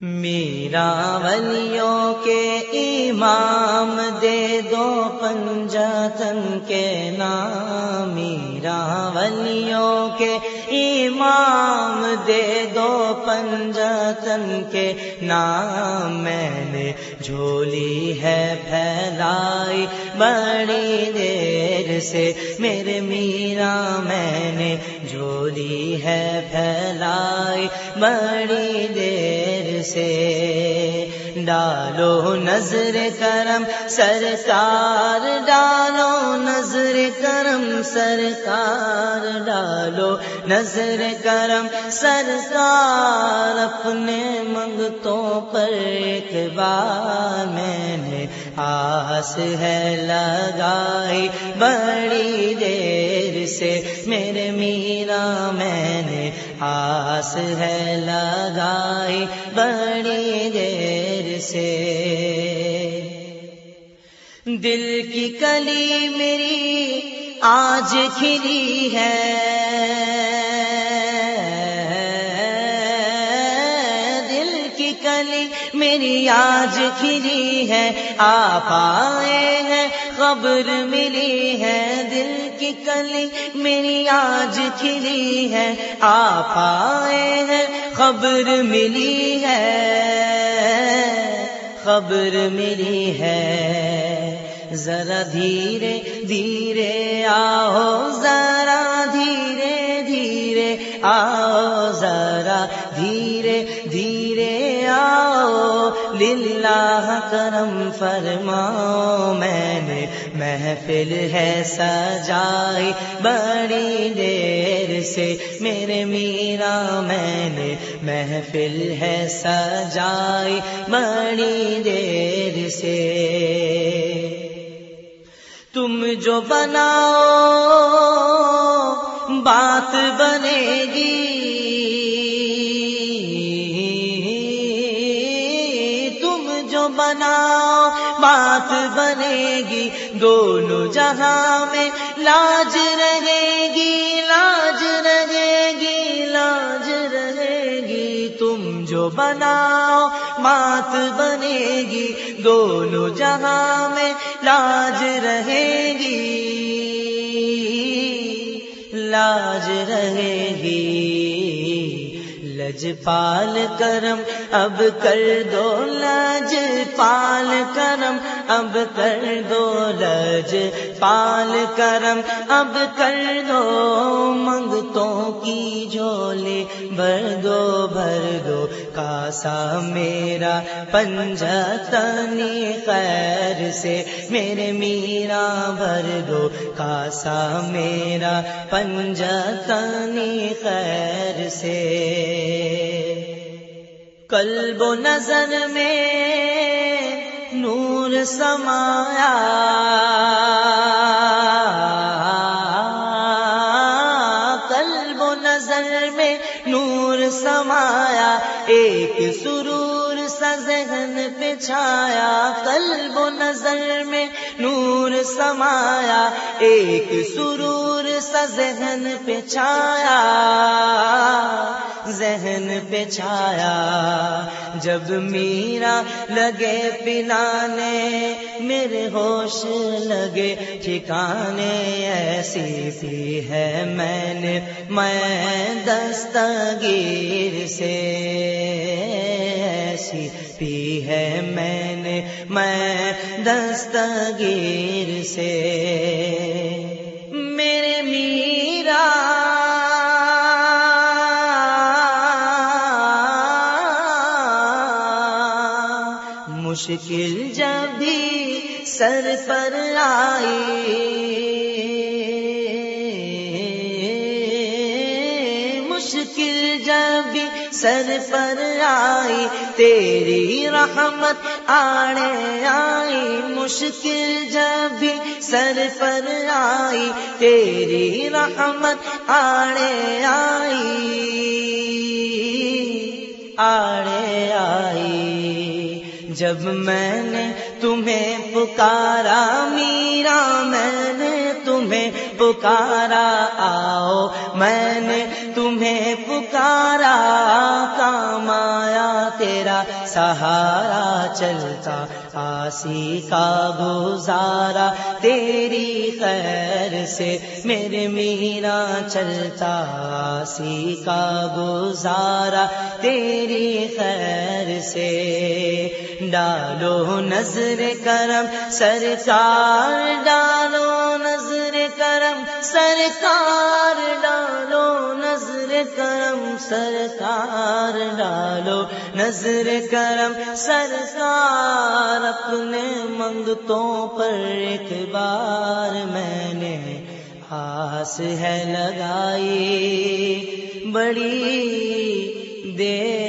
میرا ولیوں کے امام دے دو پنجتن کے نام، میرا ولیوں کے امام دے دو پنجتن کے نام۔ میں نے جھولی ہے، پھیلائی بڑی دیر سے میرے میرا میں نے جھولی ہے پھیلائی بڑی دیر سے۔ ڈالو نظر کرم سرکار، ڈالو نظر کرم سرکار، ڈالو نظر کرم سرکار۔ اپنے منگتوں پر ایک میں نے آس ہے لگائی، بڑی دیر سے میرے میرا میں نے آس ہے لگائی، بڑی دیر سے۔ دل کی کلی میری آج کھلی ہے۔ میری آج کھلی ہے، آپ آئے ہیں، خبر ملی ہے، دل کی کلی میری آج کھلی ہے۔ آپ آئے ہیں، خبر ملی ہے، خبر ملی ہے۔ ذرا دھیرے دھیرے آؤ، ذرا دھیرے دھیرے آؤ۔ آؤ للہ کرم فرماؤ، میں نے محفل ہے سجائی، بڑی دیر سے میرے میرا میں نے محفل ہے سجائی، بڑی دیر سے۔ تم جو بناؤ، بات بنے گی۔ جو بناؤ، بات بنے گی دونوں جہاں میں لاج رہے گی لاج رہے گی لاج رہے گی تم جو بناؤ، بات بنے گی دونوں جہاں میں لاج رہے گی لاج رہے گی لج پال کرم اب کر دو لج پال کرم اب کر دو لج پال کرم اب کر دو منگتوں کی جو کاسا میرا پنجا تنی خیر سے میرے میرا بھر دو کاسا میرا پنجا تنی خیر سے قلب و نظر میں نور سمایا نور سمایا ایک سرور سا ذہن پہ چھایا قلب و نظر میں نور سمایا، ایک سرور سا ذہن پہ چھایا ذہن پہ چھایا جب میرا لگے پلانے، میرے ہوش لگے، ٹھکانے ایسی سی ہے میں نے، میں دستگیر سے۔ پی ہے میں نے میں دستگیر سے۔ میرے میرا مشکل جب بھی سر پر آئی مشکل جب بھی سر پر آئی تیری رحمت آڑے آئی، مشکل جب بھی سر پر آئی، تیری رحمت آڑے آئی آڑے آئی۔ جب میں نے تمہیں پکارا، میرا، میں نے تمہیں پکارا، آؤ، میں نے تمہیں پکارا کام تیرا سہارا چلتا، آسی کا گزارا، تیری خیر سے میرے میرا چلتا، آسی کا گزارا، تیری خیر سے۔ ڈالو نظر کرم، سرکار، ڈالو نظر کرم، سرکار، ڈالو کرم سرکار ڈالو، نظر کرم سرکار اپنے منگتوں پر ایک بار میں نے آس ہے لگائی، بڑی دیر